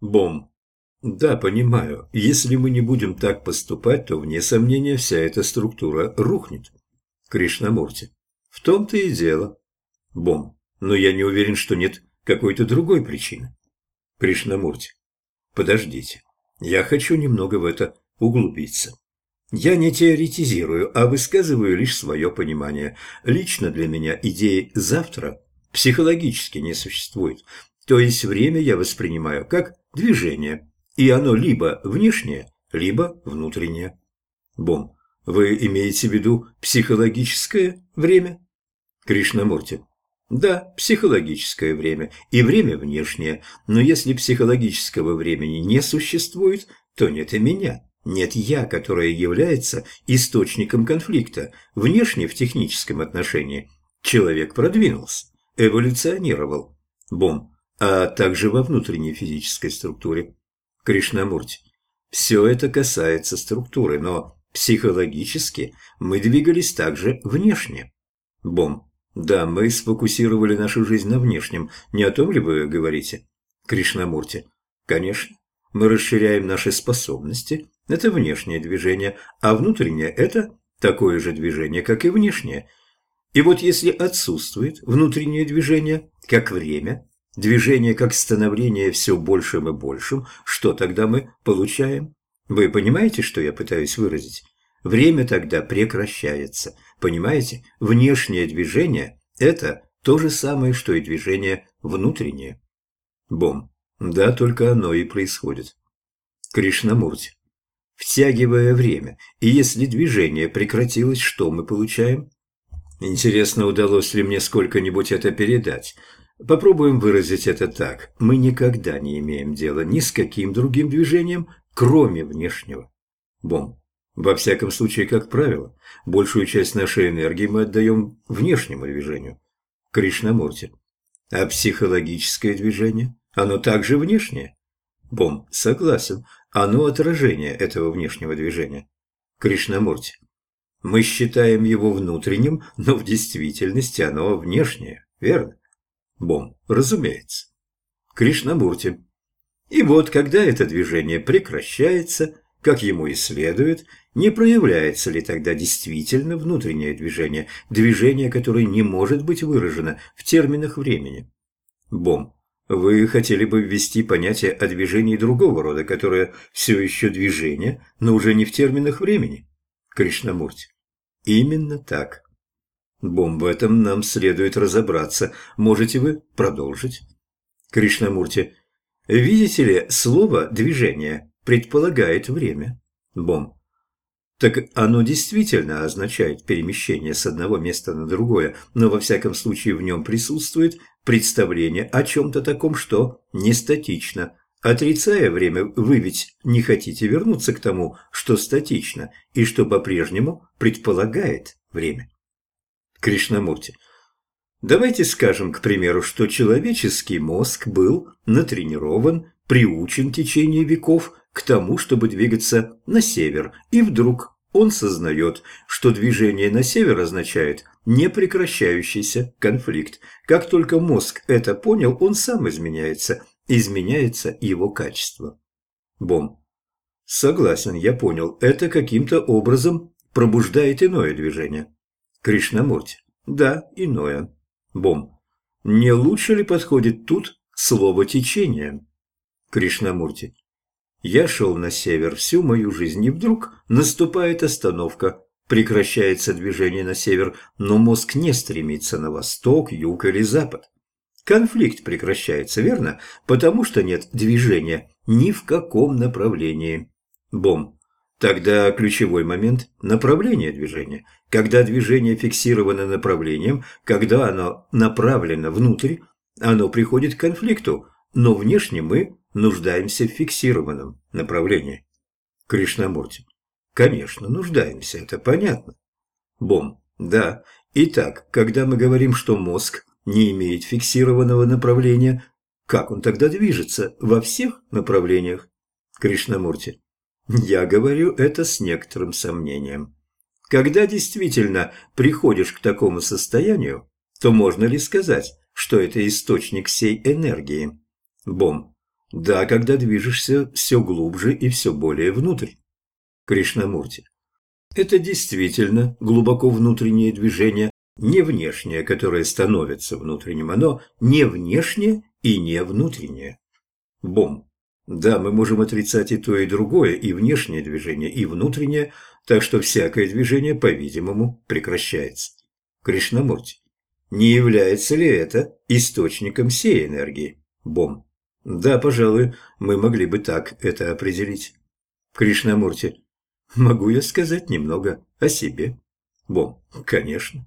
Бом. Да, понимаю. Если мы не будем так поступать, то, вне сомнения, вся эта структура рухнет. Кришнамурти. В том-то и дело. Бом. Но я не уверен, что нет какой-то другой причины. Кришнамурти. Подождите. Я хочу немного в это углубиться. Я не теоретизирую, а высказываю лишь свое понимание. Лично для меня идеи «завтра» психологически не существует. То есть время я воспринимаю как движение, и оно либо внешнее, либо внутреннее. Бом, вы имеете в виду психологическое время? Кришнамурти. Да, психологическое время и время внешнее, но если психологического времени не существует, то нет и меня. Нет «я», которое является источником конфликта. Внешне в техническом отношении человек продвинулся, эволюционировал. Бом. А также во внутренней физической структуре. Кришнамурти. Все это касается структуры, но психологически мы двигались также внешне. Бом. Да, мы сфокусировали нашу жизнь на внешнем. Не о том ли вы говорите? Кришнамурти. Конечно. Мы расширяем наши способности, это внешнее движение, а внутреннее – это такое же движение, как и внешнее. И вот если отсутствует внутреннее движение, как время, движение как становление все большим и большим, что тогда мы получаем? Вы понимаете, что я пытаюсь выразить? Время тогда прекращается. Понимаете? Внешнее движение – это то же самое, что и движение внутреннее. Бом. Да, только оно и происходит. Кришнамурти втягивая время, и если движение прекратилось, что мы получаем? Интересно, удалось ли мне сколько-нибудь это передать. Попробуем выразить это так. Мы никогда не имеем дела ни с каким другим движением, кроме внешнего. Бом. Во всяком случае, как правило, большую часть нашей энергии мы отдаем внешнему движению. Кришнамурти. А психологическое движение? Оно также внешнее? Бом. Согласен. Оно отражение этого внешнего движения. Кришнамурти. Мы считаем его внутренним, но в действительности оно внешнее, верно? Бом. Разумеется. Кришнамурти. И вот, когда это движение прекращается, как ему и следует, не проявляется ли тогда действительно внутреннее движение, движение, которое не может быть выражено в терминах времени? Бом. Вы хотели бы ввести понятие о движении другого рода, которое все еще движение, но уже не в терминах времени? Кришнамурти. Именно так. Бом, в этом нам следует разобраться. Можете вы продолжить? Кришнамурти. Видите ли, слово «движение» предполагает время. Бом. Так оно действительно означает перемещение с одного места на другое, но во всяком случае в нем присутствует представление о чем-то таком, что не статично. Отрицая время, вы ведь не хотите вернуться к тому, что статично и что по-прежнему предполагает время. Кришнамурти. Давайте скажем, к примеру, что человеческий мозг был натренирован, приучен в течение веков к тому, чтобы двигаться на север, и вдруг он сознает, что движение на север означает непрекращающийся конфликт. Как только мозг это понял, он сам изменяется, изменяется его качество. Бом. Согласен, я понял. Это каким-то образом пробуждает иное движение. Кришнамурти. Да, иное. Бом. Не лучше ли подходит тут слово «течение»? Кришнамурти. Я шел на север всю мою жизнь, и вдруг наступает остановка. Прекращается движение на север, но мозг не стремится на восток, юг или запад. Конфликт прекращается, верно? Потому что нет движения ни в каком направлении. Бом. Тогда ключевой момент – направление движения. Когда движение фиксировано направлением, когда оно направлено внутрь, оно приходит к конфликту, но внешне мы нуждаемся в фиксированном направлении. Кришнамурти. Конечно, нуждаемся, это понятно. Бом. Да. Итак, когда мы говорим, что мозг не имеет фиксированного направления, как он тогда движется во всех направлениях? Кришнамурти. Я говорю это с некоторым сомнением. Когда действительно приходишь к такому состоянию, то можно ли сказать, что это источник всей энергии? Бом. Да, когда движешься все глубже и все более внутрь. Кришнамурти. Это действительно глубоко внутреннее движение, не внешнее, которое становится внутренним, оно не внешнее и не внутреннее. Бом. Да, мы можем отрицать и то, и другое, и внешнее движение, и внутреннее, так что всякое движение, по-видимому, прекращается. Кришнамурти. Не является ли это источником всей энергии? Бом. Да, пожалуй, мы могли бы так это определить. Кришнамурти. Могу я сказать немного о себе? Бом. Конечно.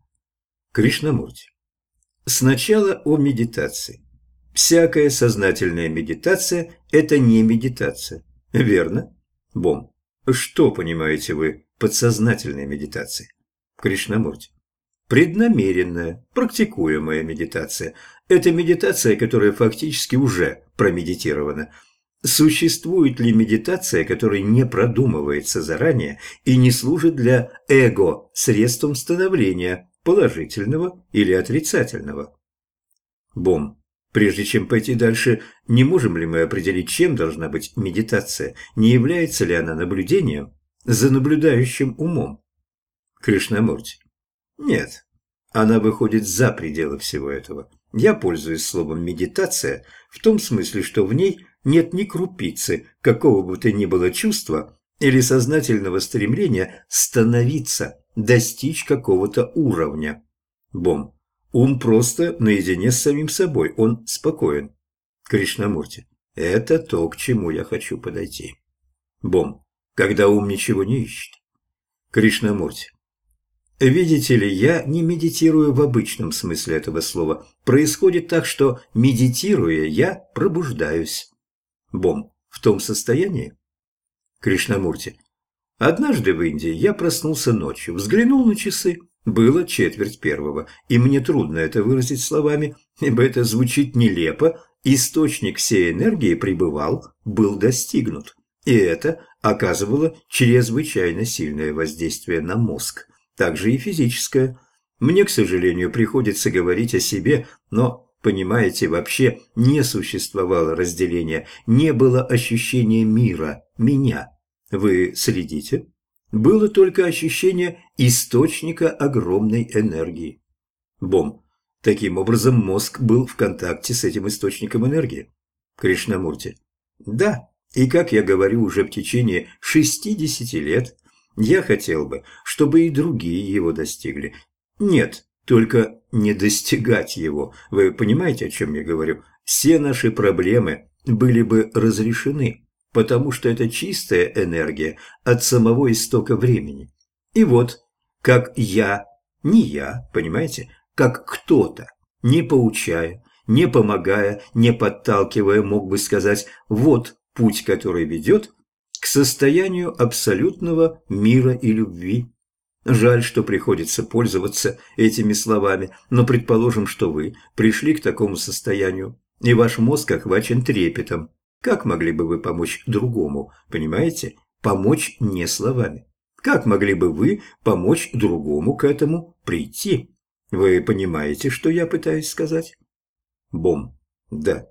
Кришнамурти. Сначала о медитации. Всякая сознательная медитация – это не медитация. Верно? Бом. Что понимаете вы под сознательной медитацией? Кришнамурти. Преднамеренная, практикуемая медитация – это медитация, которая фактически уже промедитирована. Существует ли медитация, которая не продумывается заранее и не служит для эго средством становления положительного или отрицательного. Бом. Прежде чем пойти дальше, не можем ли мы определить, чем должна быть медитация? Не является ли она наблюдением за наблюдающим умом? Кришнамурти. Нет, она выходит за пределы всего этого. Я пользуюсь словом «медитация» в том смысле, что в ней нет ни крупицы какого бы то ни было чувства или сознательного стремления становиться достичь какого-то уровня. Бом. Ум просто наедине с самим собой, он спокоен. Кришнамурти. Это то, к чему я хочу подойти. Бом. Когда ум ничего не ищет. Кришнамурти. Видите ли, я не медитирую в обычном смысле этого слова. Происходит так, что, медитируя, я пробуждаюсь. Бом. В том состоянии? Кришнамурти. Однажды в Индии я проснулся ночью, взглянул на часы. Было четверть первого, и мне трудно это выразить словами, ибо это звучит нелепо. Источник всей энергии пребывал, был достигнут. И это оказывало чрезвычайно сильное воздействие на мозг, также и физическое. Мне, к сожалению, приходится говорить о себе, но, понимаете, вообще не существовало разделения, не было ощущения мира, меня. Вы следите? Было только ощущение источника огромной энергии. Бом. Таким образом, мозг был в контакте с этим источником энергии. Кришнамурти. Да, и как я говорю уже в течение 60 лет, я хотел бы, чтобы и другие его достигли. Нет, только не достигать его. Вы понимаете, о чем я говорю? Все наши проблемы были бы разрешены потому что это чистая энергия от самого истока времени. И вот, как я, не я, понимаете, как кто-то, не поучая, не помогая, не подталкивая, мог бы сказать, вот путь, который ведет к состоянию абсолютного мира и любви. Жаль, что приходится пользоваться этими словами, но предположим, что вы пришли к такому состоянию, и ваш мозг охвачен трепетом, как могли бы вы помочь другому, понимаете? Помочь не словами. Как могли бы вы помочь другому к этому прийти? Вы понимаете, что я пытаюсь сказать? Бом. Да.